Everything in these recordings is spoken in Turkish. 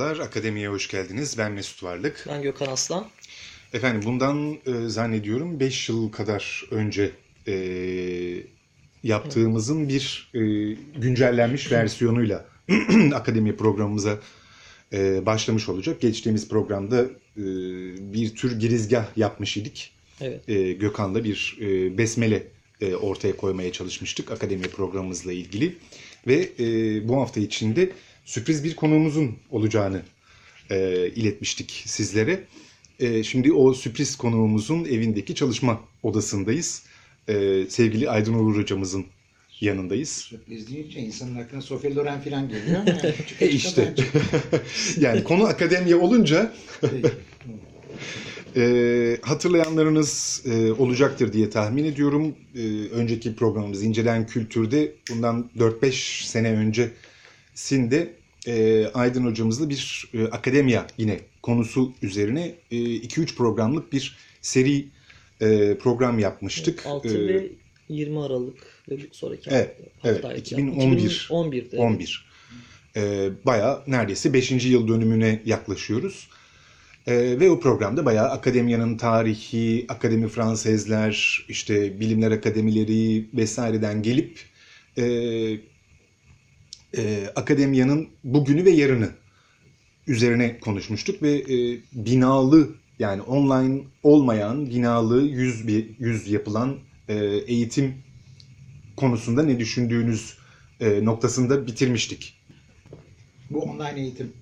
Merhabalar, Akademiye hoş geldiniz. Ben Mesut Varlık. Ben Gökhan Aslan. Efendim bundan e, zannediyorum 5 yıl kadar önce e, yaptığımızın bir e, güncellenmiş versiyonuyla Akademiye programımıza e, başlamış olacak. Geçtiğimiz programda e, bir tür girizgah yapmış idik. Evet. E, Gökhan'la bir e, besmele e, ortaya koymaya çalışmıştık Akademiye programımızla ilgili. Ve e, bu hafta içinde sürpriz bir konuğumuzun olacağını e, iletmiştik sizlere. E, şimdi o sürpriz konuğumuzun evindeki çalışma odasındayız. E, sevgili Aydın Uğur hocamızın yanındayız. Sürpriz deyince insanın aklına Sofya Loren falan geliyor. Yani e işte. yani konu akademiye olunca e, hatırlayanlarınız e, olacaktır diye tahmin ediyorum. E, önceki programımız İncelen Kültür'de bundan 4-5 sene önce Sinde e, Aydın hocamızla bir e, akademiya yine konusu üzerine 2-3 e, programlık bir seri e, program yapmıştık. 6 e, ve 20 Aralık ve sonraki evet, evet 2011 2011'de. 11. E, bayağı neredeyse 5. yıl dönümüne yaklaşıyoruz. E, ve o programda bayağı akademiyanın tarihi, akademi Fransızlar, işte bilimler akademileri vesaireden gelip e, e, akademiyanın bugünü ve yarını üzerine konuşmuştuk ve e, binalı yani online olmayan binalı yüz yüz yapılan e, eğitim konusunda ne düşündüğünüz e, noktasında bitirmiştik. Bu online eğitim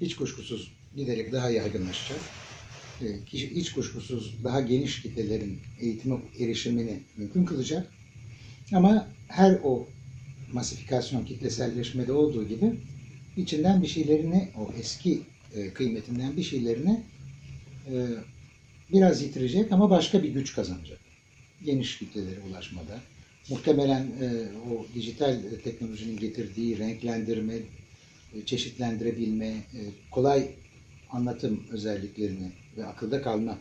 hiç kuşkusuz giderek daha yaygınlaşacak. E, hiç kuşkusuz daha geniş kitlelerin eğitime erişimini mümkün kılacak. Ama her o masifikasyon, kitleselleşmede olduğu gibi içinden bir şeylerini, o eski e, kıymetinden bir şeylerini e, biraz yitirecek ama başka bir güç kazanacak. Geniş kitlelere ulaşmada. Muhtemelen e, o dijital teknolojinin getirdiği renklendirme, çeşitlendirebilme, kolay anlatım özelliklerini ve akılda kalma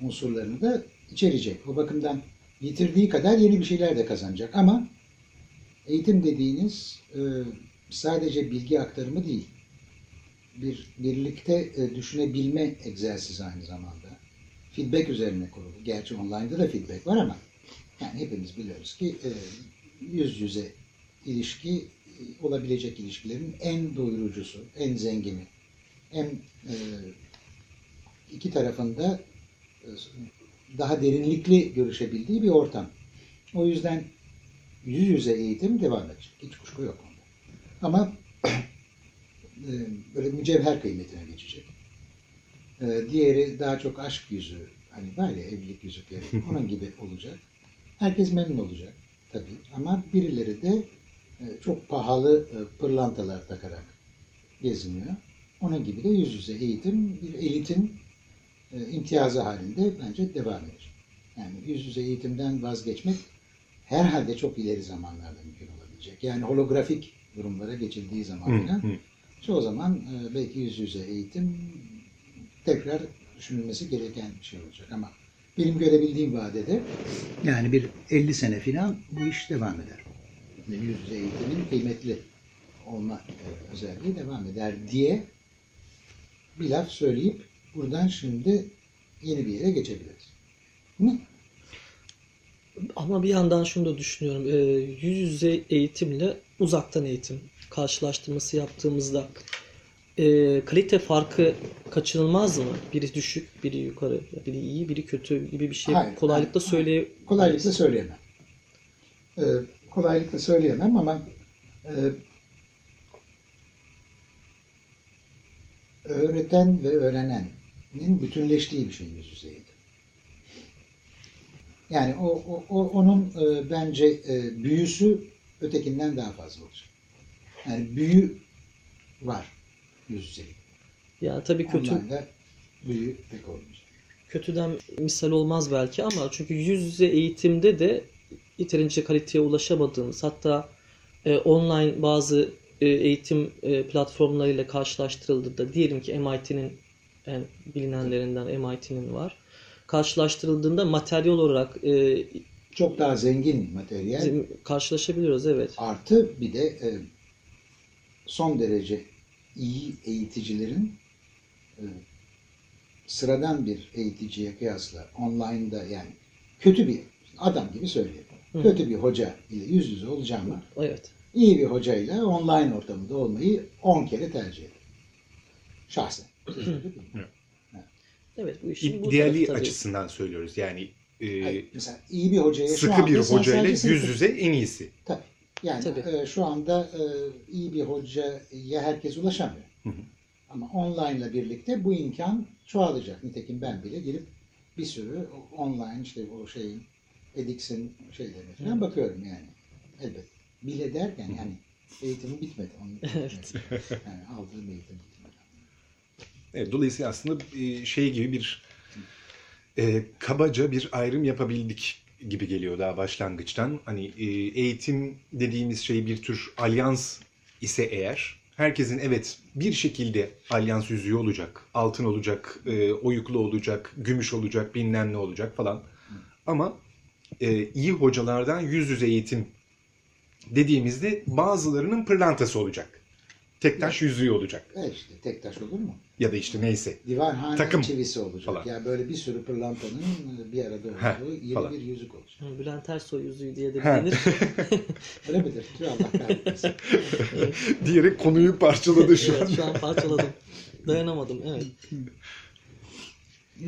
unsurlarını da içerecek. O bakımdan yitirdiği kadar yeni bir şeyler de kazanacak ama Eğitim dediğiniz e, sadece bilgi aktarımı değil, bir birlikte e, düşünebilme egzersizi aynı zamanda. Feedback üzerine kurulu. Gerçi online'da da feedback var ama yani hepimiz biliyoruz ki e, yüz yüze ilişki olabilecek ilişkilerin en doyurucusu, en zengini, en iki tarafında daha derinlikli görüşebildiği bir ortam. O yüzden yüz yüze eğitim devam edecek. Hiç kuşku yok onda. Ama e, böyle mücevher kıymetine geçecek. E, diğeri daha çok aşk yüzü. Hani böyle evlilik yüzükleri. Onun gibi olacak. Herkes memnun olacak tabii. Ama birileri de e, çok pahalı pırlantalar takarak geziniyor. Onun gibi de yüz yüze eğitim bir elitin imtiyazı halinde bence devam edecek. Yani yüz yüze eğitimden vazgeçmek herhalde çok ileri zamanlarda mümkün olabilecek. Yani holografik durumlara geçildiği zaman falan çoğu zaman e, belki yüz yüze eğitim tekrar düşünülmesi gereken bir şey olacak ama benim görebildiğim vadede yani bir 50 sene falan bu iş devam eder. Yüz yüze eğitimin kıymetli olma e, özelliği devam eder diye bir laf söyleyip buradan şimdi yeni bir yere geçebiliriz. Değil mi? Ama bir yandan şunu da düşünüyorum. E, yüz yüze eğitimle uzaktan eğitim karşılaştırması yaptığımızda e, kalite farkı kaçınılmaz mı? Biri düşük, biri yukarı, biri iyi, biri kötü gibi bir şey hayır, kolaylıkla hayır, Kolaylıkla söyleyemem. Ee, kolaylıkla söyleyemem ama e, öğreten ve öğrenenin bütünleştiği bir şey yüz yüze eğitim. Yani o, o, o onun e, bence e, büyüsü ötekinden daha fazla olacak. Yani büyü var yüz yüzelik. Yani tabii kötü Online'da büyü pek olmayacak. kötüden misal olmaz belki ama çünkü yüz yüze eğitimde de yeterince kaliteye ulaşamadığımız hatta e, online bazı e, eğitim e, platformlarıyla karşılaştırıldığında diyelim ki MIT'nin en bilinenlerinden MIT'nin var. Karşılaştırıldığında materyal olarak e, Çok daha zengin materyal. karşılaşabiliyoruz evet. Artı bir de e, son derece iyi eğiticilerin e, sıradan bir eğiticiye kıyasla online'da yani kötü bir adam gibi söyleyelim. Hı. Kötü bir hoca ile yüz yüze olacağıma Evet. iyi bir hocayla online ortamında olmayı 10 kere tercih ederim. Şahsen. Evet bu işin bu İdeali tabii. açısından söylüyoruz. Yani e, Hayır, mesela iyi bir hocaya şu sıkı anda bir hocayla yüz yüze en iyisi. Tabii. Yani Tabii. e, şu anda e, iyi bir hocaya herkes ulaşamıyor. hı. Ama online ile birlikte bu imkan çoğalacak. Nitekim ben bile girip bir sürü online işte o şeyin edix'in şeylerine falan bakıyorum yani. Elbet. Bile derken yani eğitimim bitmedi. Onun Evet. Yani aldığım eğitim bitmedi. Evet, dolayısıyla aslında e, şey gibi bir e, kabaca bir ayrım yapabildik gibi geliyor daha başlangıçtan. Hani e, eğitim dediğimiz şey bir tür alyans ise eğer herkesin evet bir şekilde alyans yüzüğü olacak, altın olacak, e, oyuklu olacak, gümüş olacak, bilmem ne olacak falan. Ama e, iyi hocalardan yüz yüze eğitim dediğimizde bazılarının pırlantası olacak. Tek taş yüzüğü olacak. E işte tek taş olur mu? Ya da işte neyse. Divarhane Takım çivisi olacak. falan. Yani böyle bir sürü pırlantanın bir arada Heh, olduğu yeni falan. bir yüzük olacak. Hı, Bülent Ersoy yüzüğü diye de Ha. bilinir. Öyle midir? Tüh Allah kahretmesin. diyerek konuyu parçaladı şu an. evet, şu an parçaladım. Dayanamadım. Evet.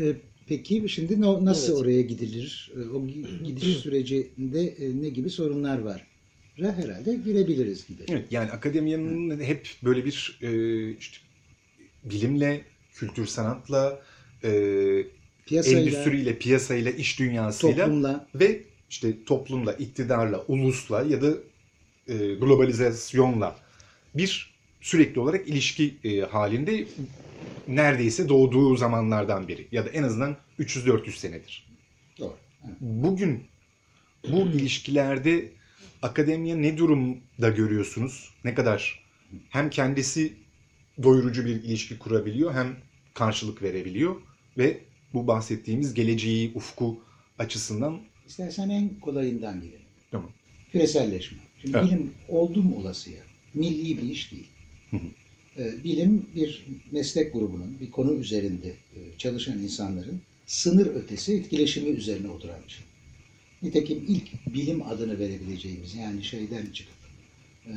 Ee, Peki şimdi nasıl Evet. oraya gidilir? Ee, O gi- gidiş sürecinde e, ne gibi sorunlar var? Herhalde girebiliriz gibi. Evet, yani akademiyanın hep böyle bir e, işte bilimle, kültür sanatla, e, Piyasayla, endüstriyle, piyasayla, iş dünyasıyla toplumla ve işte toplumla, iktidarla, ulusla ya da e, globalizasyonla bir sürekli olarak ilişki e, halinde neredeyse doğduğu zamanlardan beri ya da en azından 300-400 senedir. doğru. Bugün bu ilişkilerde akademiya ne durumda görüyorsunuz? Ne kadar hem kendisi doyurucu bir ilişki kurabiliyor hem karşılık verebiliyor ve bu bahsettiğimiz geleceği, ufku açısından İstersen en kolayından gidelim. Tamam. Küreselleşme. Şimdi Evet. bilim oldum olasıya milli bir iş değil. Hı hı. Ee, Bilim bir meslek grubunun, bir konu üzerinde e, çalışan insanların sınır ötesi etkileşimi üzerine oturan bir şey. Nitekim ilk bilim adını verebileceğimiz yani şeyden çıkıp e,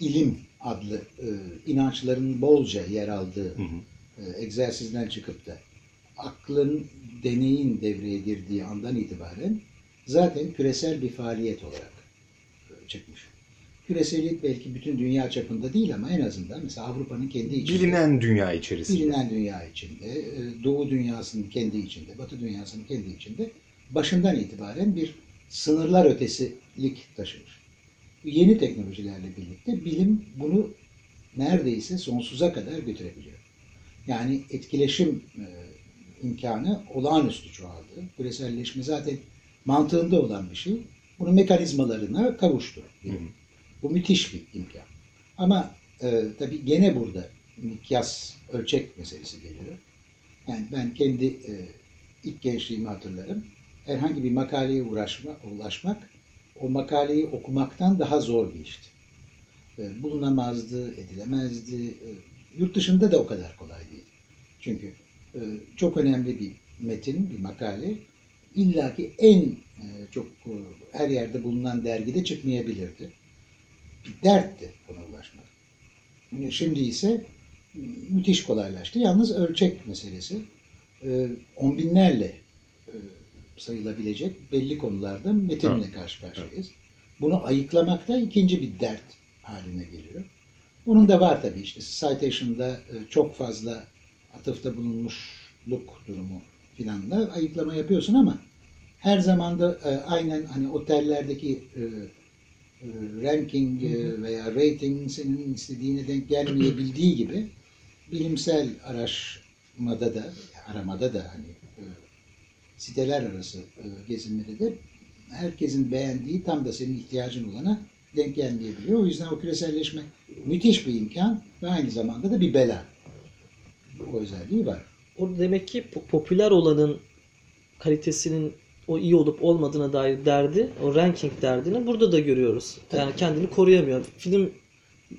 ilim adlı e, inançların bolca yer aldığı Hı hı. e, egzersizden çıkıp da aklın, deneyin devreye girdiği andan itibaren zaten küresel bir faaliyet olarak e, çıkmış. Küresellik belki bütün dünya çapında değil ama en azından mesela Avrupa'nın kendi içinde, bilinen dünya içerisinde. bilinen dünya içinde, e, Doğu dünyasının kendi içinde, Batı dünyasının kendi içinde başından itibaren bir sınırlar ötesilik taşımış. Yeni teknolojilerle birlikte bilim bunu neredeyse sonsuza kadar götürebiliyor. Yani etkileşim e, imkanı olağanüstü çoğaldı. Küreselleşme zaten mantığında olan bir şey. Bunun mekanizmalarına kavuştu. Hı hı. Bu müthiş bir imkan. Ama e, tabii gene burada mikyas, ölçek meselesi geliyor. Yani ben kendi e, ilk gençliğimi hatırlarım. Herhangi bir makaleye uğraşma, ulaşmak, o makaleyi okumaktan daha zor bir işti. Bulunamazdı, edilemezdi. E, yurt dışında da o kadar kolay değil. Çünkü e, çok önemli bir metin, bir makale illaki en e, çok her yerde bulunan dergide çıkmayabilirdi. Bir dertti buna ulaşmak. Şimdi ise müthiş kolaylaştı. Yalnız ölçek meselesi on binlerle sayılabilecek belli konularda metinle Evet. karşı karşıyayız. Bunu ayıklamak da ikinci bir dert haline geliyor. Bunun da var tabii işte citation'da e, çok fazla atıfta bulunmuşluk durumu filanla ayıklama yapıyorsun ama her zaman da e, aynen hani otellerdeki e, ranking veya rating senin istediğine denk gelmeyebildiği gibi bilimsel araştırmada da aramada da hani siteler arası e, gezinmede de herkesin beğendiği tam da senin ihtiyacın olana denk gelmeyebiliyor. O yüzden o küreselleşme müthiş bir imkan ve aynı zamanda da bir bela. O özelliği var. Orada demek ki po- popüler olanın kalitesinin o iyi olup olmadığına dair derdi, o ranking derdini burada da görüyoruz. Yani kendini koruyamıyor. Film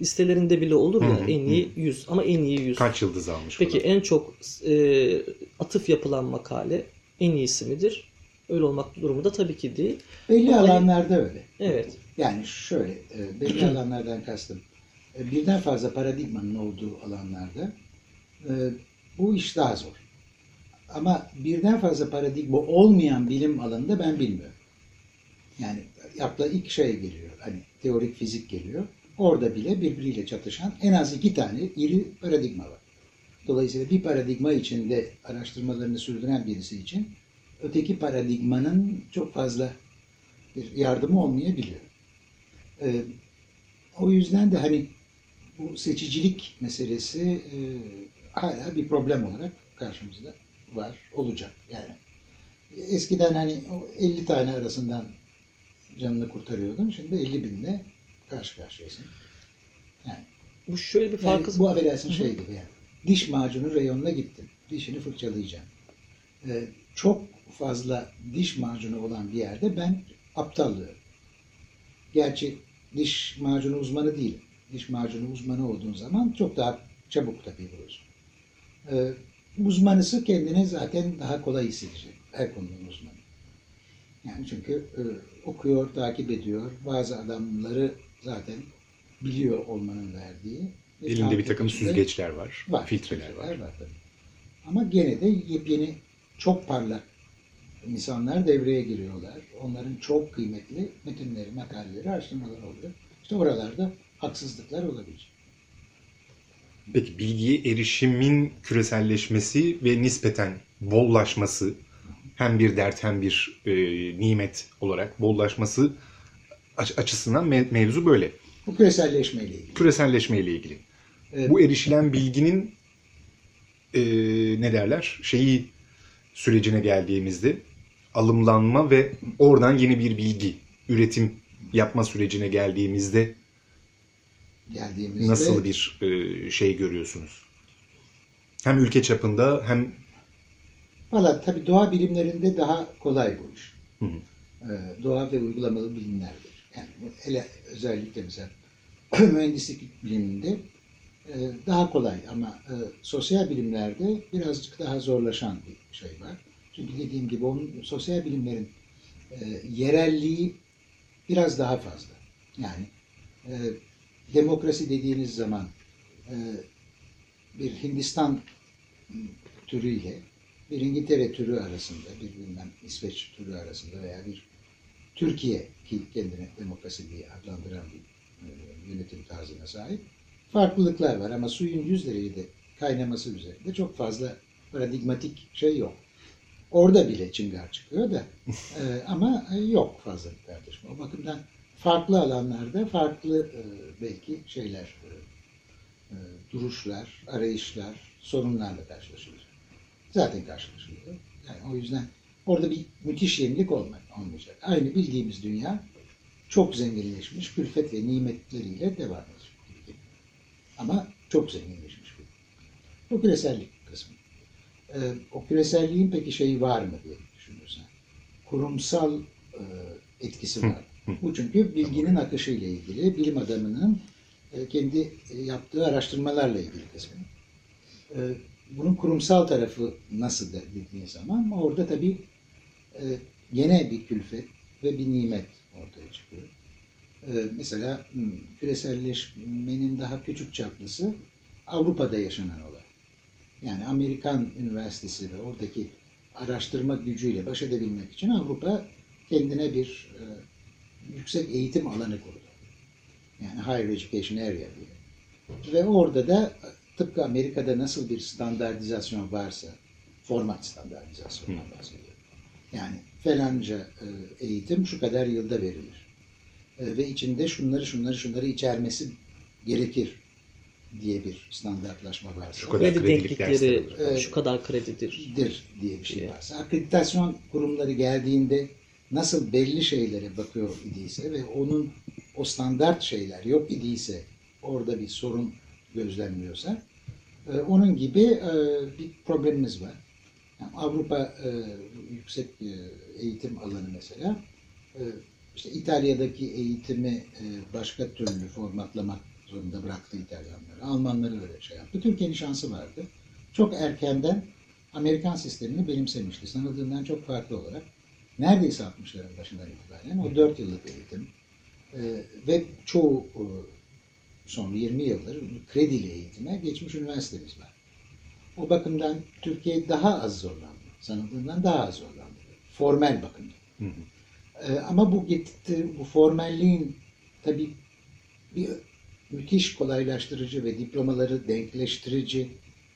listelerinde bile olur ya Hı hı, en iyi 100 ama en iyi 100. Kaç yıldız almış Peki falan. en çok e, atıf yapılan makale en iyisi midir? Öyle olmak durumu da tabii ki değil. Belli Ama- alanlarda öyle. Evet. Yani şöyle, e, belli alanlardan kastım. e, Birden fazla paradigmanın olduğu alanlarda e, bu iş daha zor. Ama birden fazla paradigma olmayan bilim alanında ben bilmiyorum. Yani akla ilk şey geliyor, hani teorik fizik geliyor. Orada bile birbiriyle çatışan en az iki tane iri paradigma var. Dolayısıyla bir paradigma içinde araştırmalarını sürdüren birisi için öteki paradigmanın çok fazla bir yardımı olmayabiliyor. Ee, o yüzden de hani bu seçicilik meselesi e, hala bir problem olarak karşımızda var, olacak. Yani eskiden hani o 50 tane arasından canını kurtarıyordun. Şimdi 50 binle karşı karşıyasın. Yani, Bu şöyle bir yani farkı bu affedersin şey gibi yani. Diş macunu reyonuna gittin. Dişini fırçalayacaksın. Ee, çok fazla diş macunu olan bir yerde ben aptallıyorum. Gerçi diş macunu uzmanı değilim. Diş macunu uzmanı olduğun zaman çok daha çabuk tabii bulursun. Ee, uzmanısı kendine zaten daha kolay hissedecek. Her konunun uzmanı. Yani çünkü e, okuyor, takip ediyor. Bazı adamları zaten biliyor olmanın verdiği. Ve Elimde bir takım süzgeçler var, Var. filtreler var. tabii. Ama gene de yepyeni çok parlak insanlar devreye giriyorlar. Onların çok kıymetli metinleri, makaleleri, araştırmaları oluyor. İşte oralarda haksızlıklar olabilir. Peki bilgiye erişimin küreselleşmesi ve nispeten bollaşması hem bir dert hem bir e, nimet olarak bollaşması aç- açısından me- mevzu böyle. Bu küreselleşmeyle ilgili. Küreselleşme ile ilgili. Evet. Bu erişilen bilginin e, ne derler şeyi sürecine geldiğimizde alımlanma ve oradan yeni bir bilgi üretim yapma sürecine geldiğimizde geldiğimizde nasıl bir e, şey görüyorsunuz? Hem ülke çapında hem Valla tabii doğa bilimlerinde daha kolay bu iş. Hı hı. Ee, doğa ve uygulamalı bilimlerdir. Yani hele özellikle mesela mühendislik biliminde daha kolay ama e, sosyal bilimlerde birazcık daha zorlaşan bir şey var. Çünkü dediğim gibi onun sosyal bilimlerin e, yerelliği biraz daha fazla. Yani e, demokrasi dediğiniz zaman e, bir Hindistan türüyle bir İngiltere türü arasında, bir bilmem İsveç türü arasında veya bir Türkiye ki kendine demokrasi diye adlandıran bir e, yönetim tarzına sahip farklılıklar var ama suyun yüz derecede kaynaması üzerinde çok fazla paradigmatik şey yok. Orada bile çıngar çıkıyor da e, ama yok fazla bir tartışma. O bakımdan farklı alanlarda farklı e, belki şeyler, e, e, duruşlar, arayışlar, sorunlarla karşılaşılır. Zaten karşılaşılıyor. Yani o yüzden orada bir müthiş yenilik olmak, olmayacak. Aynı bildiğimiz dünya çok zenginleşmiş külfet ve nimetleriyle devam edecek. Ama çok zenginleşmiş bir. Bu küresellik kısmı. Ee, o küreselliğin peki şeyi var mı diye düşünürsen. Kurumsal e, etkisi var. Bu çünkü bilginin akışı ile ilgili, bilim adamının e, kendi e, yaptığı araştırmalarla ilgili kısmı. E, bunun kurumsal tarafı nasıl dediğin zaman orada tabii e, gene bir külfet ve bir nimet ortaya çıkıyor. E, mesela hmm, küreselleşmenin daha küçük çaplısı Avrupa'da yaşanan olay. Yani Amerikan Üniversitesi ve oradaki araştırma gücüyle baş edebilmek için Avrupa kendine bir e, yüksek eğitim alanı kurdu. Yani Higher Education Area diye. Ve orada da tıpkı Amerika'da nasıl bir standartizasyon varsa, format standartizasyonundan bahsediyorum. Yani falanca e, eğitim şu kadar yılda verilir. E, ve içinde şunları şunları şunları içermesi gerekir diye bir standartlaşma varsa. Şu kadar Kredi denklikleri. Evet. şu kadar kredidir. dir diye bir şey varsa. Akreditasyon kurumları geldiğinde nasıl belli şeylere bakıyor idiyse ve onun o standart şeyler yok idiyse orada bir sorun gözlenmiyorsa e, onun gibi e, bir problemimiz var. Yani Avrupa e, yüksek e, eğitim alanı mesela e, işte İtalya'daki eğitimi e, başka türlü formatlamak zorunda bıraktı İtalyanları. Almanları öyle şey yaptı. Türkiye'nin şansı vardı. Çok erkenden Amerikan sistemini benimsemişti. Sanıldığından çok farklı olarak. Neredeyse 60'ların başından itibaren o 4 yıllık eğitim e, ve çoğu e, son 20 yıldır kredili eğitime geçmiş üniversitemiz var. O bakımdan Türkiye daha az zorlandı. Sanıldığından daha az zorlandı. Formel bakımdan. Hı hı. Ee, ama bu gitti, bu formalliğin tabii bir müthiş kolaylaştırıcı ve diplomaları denkleştirici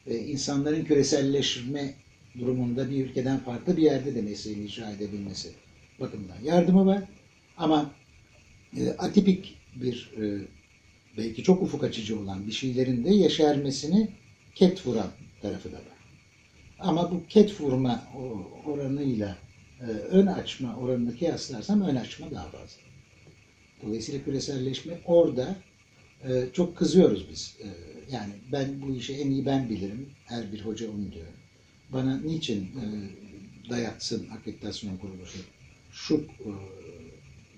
ve insanların küreselleşme durumunda bir ülkeden farklı bir yerde de mesleğini icra edebilmesi bakımından yardımı var. Ama e, atipik bir e, belki çok ufuk açıcı olan bir şeylerin de yeşermesini ket vuran tarafı da var. Ama bu ket vurma oranıyla e, ön açma oranını kıyaslarsam ön açma daha fazla. Dolayısıyla küreselleşme orada e, çok kızıyoruz biz. E, yani ben bu işi en iyi ben bilirim. Her bir hoca onu diyor. Bana niçin e, dayatsın akreditasyon kuruluşu şu e,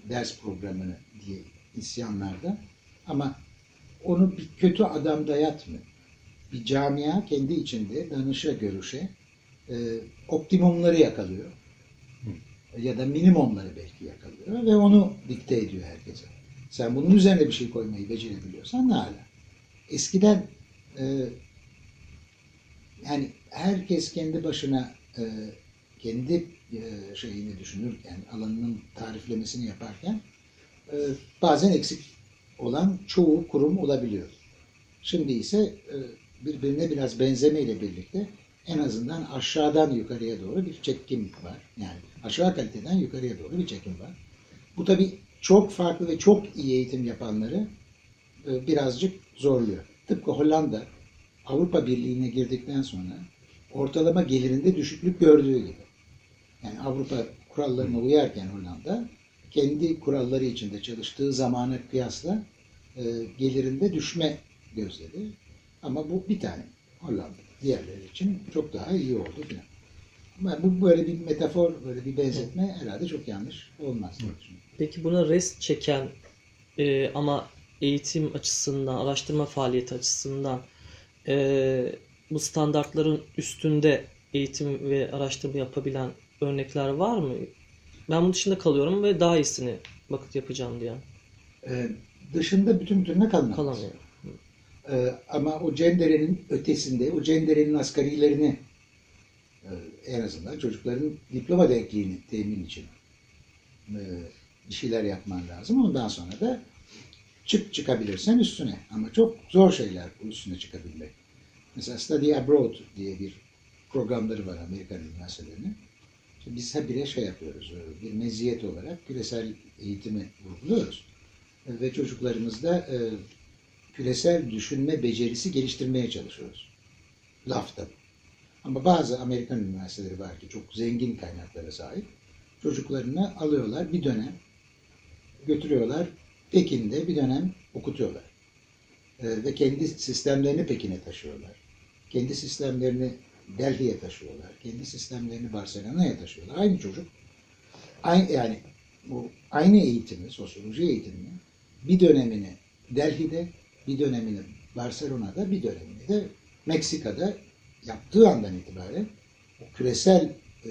ders programını diye isyanlarda ama onu bir kötü adam dayatmıyor. Bir camia kendi içinde danışa görüşe e, optimumları yakalıyor. Ya da minimumları belki yakalıyor ve onu dikte ediyor herkese. Sen bunun üzerine bir şey koymayı becerebiliyorsan ne hala. Eskiden e, yani herkes kendi başına e, kendi e, şeyini düşünürken, alanının tariflemesini yaparken e, bazen eksik olan çoğu kurum olabiliyor. Şimdi ise e, birbirine biraz benzemeyle birlikte en azından aşağıdan yukarıya doğru bir çekim var. Yani aşağı kaliteden yukarıya doğru bir çekim var. Bu tabii çok farklı ve çok iyi eğitim yapanları e, birazcık zorluyor. Tıpkı Hollanda Avrupa Birliği'ne girdikten sonra ortalama gelirinde düşüklük gördüğü gibi. Yani Avrupa kurallarına uyarken Hollanda kendi kuralları içinde çalıştığı zamana kıyasla e, gelirinde düşme gözledi. Ama bu bir tane Hollanda. Diğerleri için çok daha iyi oldu filan. Ama bu böyle bir metafor, böyle bir benzetme herhalde çok yanlış olmaz. diye. Peki buna rest çeken e, ama eğitim açısından, araştırma faaliyeti açısından e, bu standartların üstünde eğitim ve araştırma yapabilen örnekler var mı? Ben bunun dışında kalıyorum ve daha iyisini vakit yapacağım diyen. Ee, dışında bütün bütününe kalmaz. Kalamıyor. Ee, ama o cenderenin ötesinde, o cenderenin asgarilerini e, en azından çocukların diploma denkliğini temin için e, bir şeyler yapman lazım. Ondan sonra da çık çıkabilirsen üstüne. Ama çok zor şeyler üstüne çıkabilmek. Mesela Study Abroad diye bir programları var Amerikan üniversitelerinin. İşte biz habire şey yapıyoruz, e, bir meziyet olarak küresel eğitimi vurguluyoruz. E, Ve çocuklarımızda e, küresel düşünme becerisi geliştirmeye çalışıyoruz. Lafta. Ama bazı Amerikan üniversiteleri var ki çok zengin kaynaklara sahip. Çocuklarını alıyorlar bir dönem götürüyorlar. Pekin'de bir dönem okutuyorlar. Ee, ve kendi sistemlerini Pekin'e taşıyorlar. Kendi sistemlerini Delhi'ye taşıyorlar. Kendi sistemlerini Barcelona'ya taşıyorlar. Aynı çocuk. Aynı, yani bu aynı eğitimi, sosyoloji eğitimini bir dönemini Delhi'de, bir dönemini Barcelona'da, bir dönemini de Meksika'da yaptığı andan itibaren o küresel e,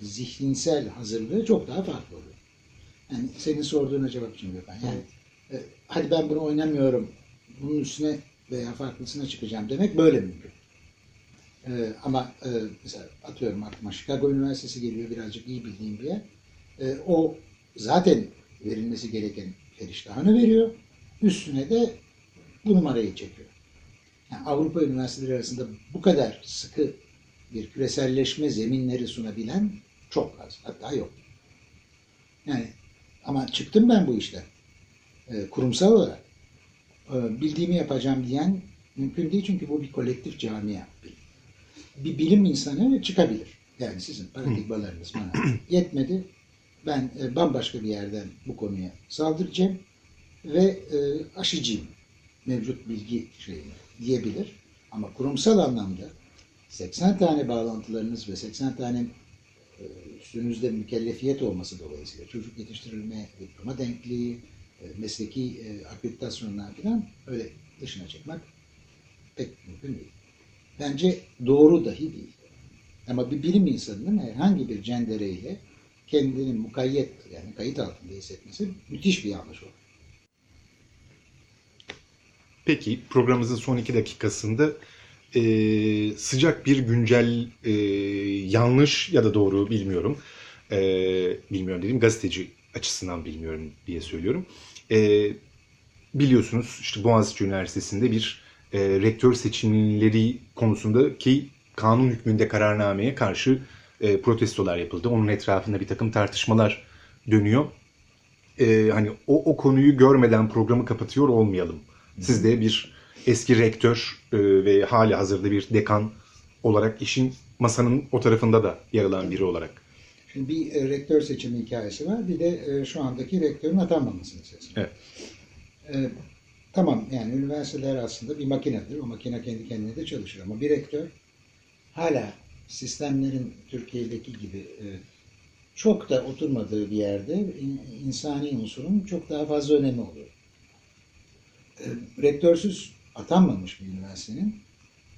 zihinsel hazırlığı çok daha farklı oluyor. Yani senin sorduğuna cevap için Gökhan. Yani e, hadi ben bunu oynamıyorum, bunun üstüne veya farklısına çıkacağım demek böyle mümkün. E, ama e, mesela atıyorum aklıma Chicago Üniversitesi geliyor birazcık iyi bildiğim bir yer. E, o zaten verilmesi gereken eriştahını veriyor. Üstüne de bu numarayı çekiyor. Yani Avrupa üniversiteleri arasında bu kadar sıkı bir küreselleşme zeminleri sunabilen çok az. Hatta yok. Yani Ama çıktım ben bu işten. E, kurumsal olarak. E, bildiğimi yapacağım diyen mümkün değil çünkü bu bir kolektif camia. Bir bilim insanı çıkabilir. Yani sizin paradigmalarınız bana yetmedi. Ben e, bambaşka bir yerden bu konuya saldıracağım ve e, aşıcıyım mevcut bilgi şeyini diyebilir. Ama kurumsal anlamda 80 tane bağlantılarınız ve 80 tane e, üstünüzde mükellefiyet olması dolayısıyla çocuk yetiştirilme, diploma denkliği, e, mesleki e, akreditasyonlar falan öyle dışına çıkmak pek mümkün değil. Bence doğru dahi değil. Ama bir bilim insanının herhangi bir cendereyle kendini mukayyet yani kayıt altında hissetmesi müthiş bir yanlış olur. Peki programımızın son iki dakikasında e, sıcak bir güncel e, yanlış ya da doğru bilmiyorum. E, bilmiyorum dedim gazeteci açısından bilmiyorum diye söylüyorum. E, biliyorsunuz işte Boğaziçi Üniversitesi'nde bir e, rektör seçimleri konusundaki kanun hükmünde kararnameye karşı e, protestolar yapıldı. Onun etrafında bir takım tartışmalar dönüyor. E, hani o, o konuyu görmeden programı kapatıyor olmayalım. Siz de bir eski rektör e, ve hali hazırda bir dekan olarak işin masanın o tarafında da yer alan biri olarak. Şimdi bir e, rektör seçimi hikayesi var. Bir de e, şu andaki rektörün atanmaması meselesi. Evet. E, tamam yani üniversiteler aslında bir makinedir. O makine kendi kendine de çalışır ama bir rektör hala sistemlerin Türkiye'deki gibi çok da oturmadığı bir yerde in- insani unsurun çok daha fazla önemi oluyor. E, rektörsüz atanmamış bir üniversitenin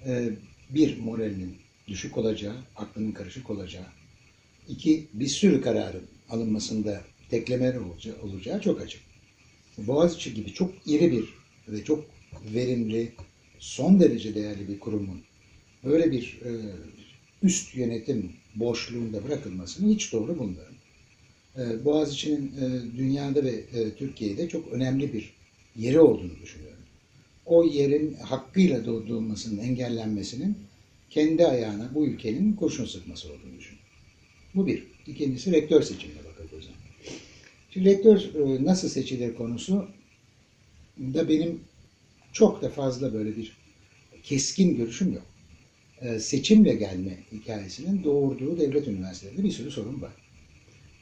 e, bir moralinin düşük olacağı, aklının karışık olacağı, iki bir sürü kararın alınmasında teklemeler olacağı, olacağı çok açık. Boğaziçi gibi çok iri bir ve çok verimli, son derece değerli bir kurumun böyle bir e, üst yönetim boşluğunda bırakılmasını hiç doğru bulmuyorum. E, Boğaziçi'nin e, dünyada ve e, Türkiye'de çok önemli bir yeri olduğunu düşünüyorum. O yerin hakkıyla doldurulmasının engellenmesinin kendi ayağına bu ülkenin kurşun sıkması olduğunu düşünüyorum. Bu bir. İkincisi rektör seçimine zaman. Şimdi rektör e, nasıl seçilir konusu da benim çok da fazla böyle bir keskin görüşüm yok. E, seçimle gelme hikayesinin doğurduğu devlet üniversitelerinde bir sürü sorun var.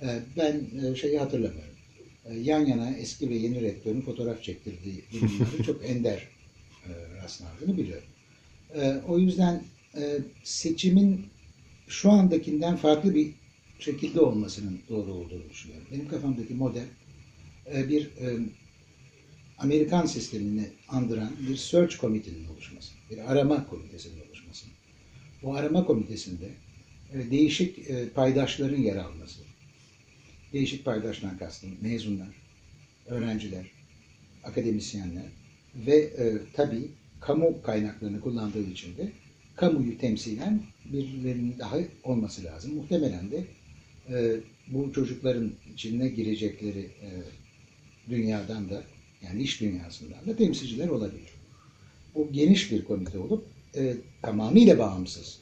E, ben şeyi hatırlamıyorum. E, yan yana eski ve yeni rektörün fotoğraf çektirdiği durumları çok ender e, rastlandığını biliyorum. E, o yüzden e, seçimin şu andakinden farklı bir şekilde olmasının doğru olduğunu düşünüyorum. Benim kafamdaki model e, bir Amerikan sistemini andıran bir search committee'nin oluşması, bir arama komitesinin oluşması. Bu arama komitesinde değişik paydaşların yer alması. Değişik paydaştan kastım mezunlar, öğrenciler, akademisyenler ve e, tabii kamu kaynaklarını kullandığı için de kamuyu temsilen birilerinin daha olması lazım. Muhtemelen de e, bu çocukların içine girecekleri e, dünyadan da yani iş dünyasından da temsilciler olabilir. Bu geniş bir komite olup e, tamamıyla bağımsız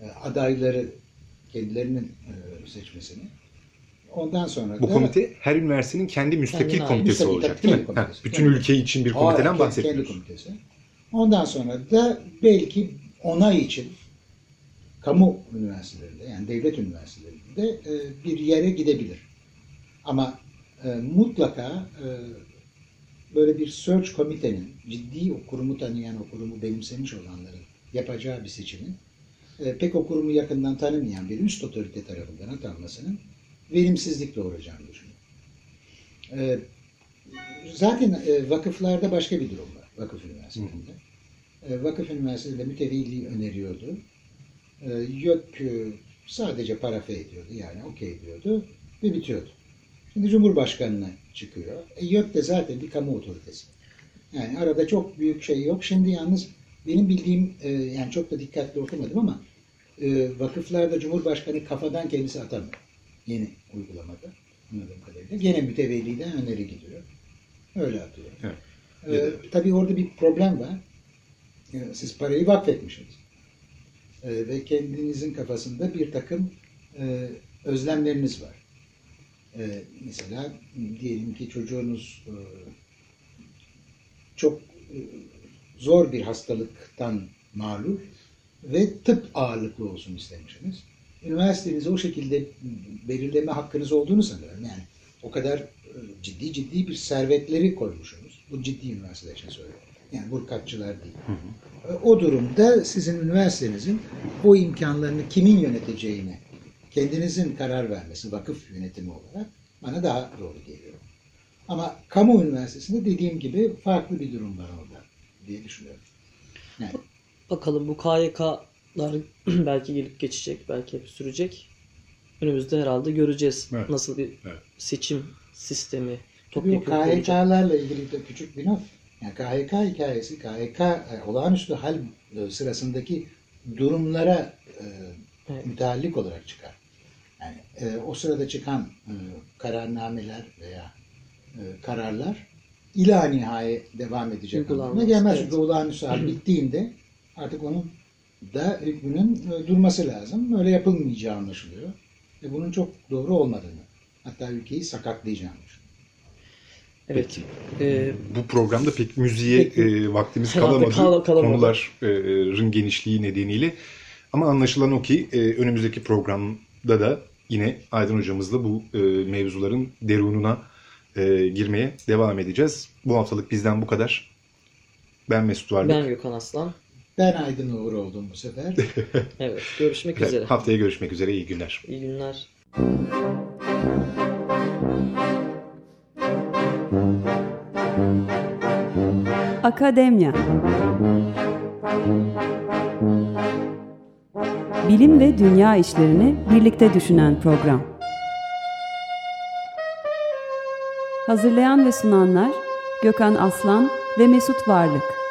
e, adayları kendilerinin e, seçmesini ondan sonra Bu komite her üniversitenin kendi müstakil komitesi müstakil, olacak değil mi? Ha, bütün Kendi- ülke için bir komiteden. Kendi komitesi. Ondan sonra da belki onay için kamu üniversitelerinde yani devlet üniversitelerinde e, bir yere gidebilir. Ama e, mutlaka e, böyle bir search komitenin ciddi o kurumu tanıyan, o kurumu benimsemiş olanların yapacağı bir seçimin pek o kurumu yakından tanımayan bir üst otorite tarafından atanmasının verimsizlik doğuracağını düşünüyorum. E, zaten e, vakıflarda başka bir durum var. Vakıf üniversitelerinde. E, vakıf üniversitede mütevelli öneriyordu. E, YÖK e, sadece parafe ediyordu yani okey diyordu ve bitiyordu. Şimdi Cumhurbaşkanı'na çıkıyor. E, YÖK de zaten bir kamu otoritesi. Yani arada çok büyük şey yok. Şimdi yalnız benim bildiğim e, yani çok da dikkatli okumadım ama e, vakıflarda Cumhurbaşkanı kafadan kendisi atamıyor. Yeni uygulamada anladığım kadarıyla. Gene mütevelliden öneri gidiyor. Öyle atıyor. Evet. E, tabii orada bir problem var. E, siz parayı vakfetmişsiniz. E, ve kendinizin kafasında bir takım e, özlemleriniz var. Ee, mesela diyelim ki çocuğunuz e, çok e, zor bir hastalıktan malum ve tıp ağırlıklı olsun istemişsiniz. Üniversitenizi o şekilde belirleme hakkınız olduğunu sanıyorum. Yani o kadar e, ciddi ciddi bir servetleri koymuşsunuz. Bu ciddi üniversiteler için söylüyorum. Yani burkatçılar değil. E, O durumda sizin üniversitenizin o imkanlarını kimin yöneteceğini kendinizin karar vermesi vakıf yönetimi olarak bana daha doğru geliyor. Ama kamu üniversitesinde dediğim gibi farklı bir durum var orada diye düşünüyorum. Yani Bakalım bu KYK'lar belki gelip geçecek, belki hep sürecek. Önümüzde herhalde göreceğiz Evet. nasıl bir Evet. seçim sistemi topyekun. KHK'larla ilgili de küçük bir not. Yani KHK hikayesi, KHK e, olağanüstü hal e, sırasındaki durumlara e, Evet. müteallik olarak çıkar. Yani e, o sırada çıkan e, kararnameler veya e, kararlar ila nihaye devam edecek anlamına gelmez. evet. Çünkü olağanüstü hal bittiğinde artık onun da hükmünün e, durması lazım. Öyle yapılmayacağı anlaşılıyor. Ve bunun çok doğru olmadığını, hatta ülkeyi sakatlayacağını düşünüyorum. Evet. Ee, Bu programda pek müziğe Peki. e, vaktimiz kalamadı. kal- kalamadı. Konuların genişliği nedeniyle. Ama anlaşılan o ki e, önümüzdeki programda da yine Aydın hocamızla bu e, mevzuların derununa e, girmeye devam edeceğiz. Bu haftalık bizden bu kadar. Ben Mesut Varlık. ben Gökhan Aslan. Ben Aydın Uğur oldum bu sefer. Evet. Görüşmek üzere. Haftaya görüşmek üzere. İyi günler. İyi günler. Akademya Bilim ve dünya işlerini birlikte düşünen program. Hazırlayan ve sunanlar Gökhan Aslan ve Mesut Varlık.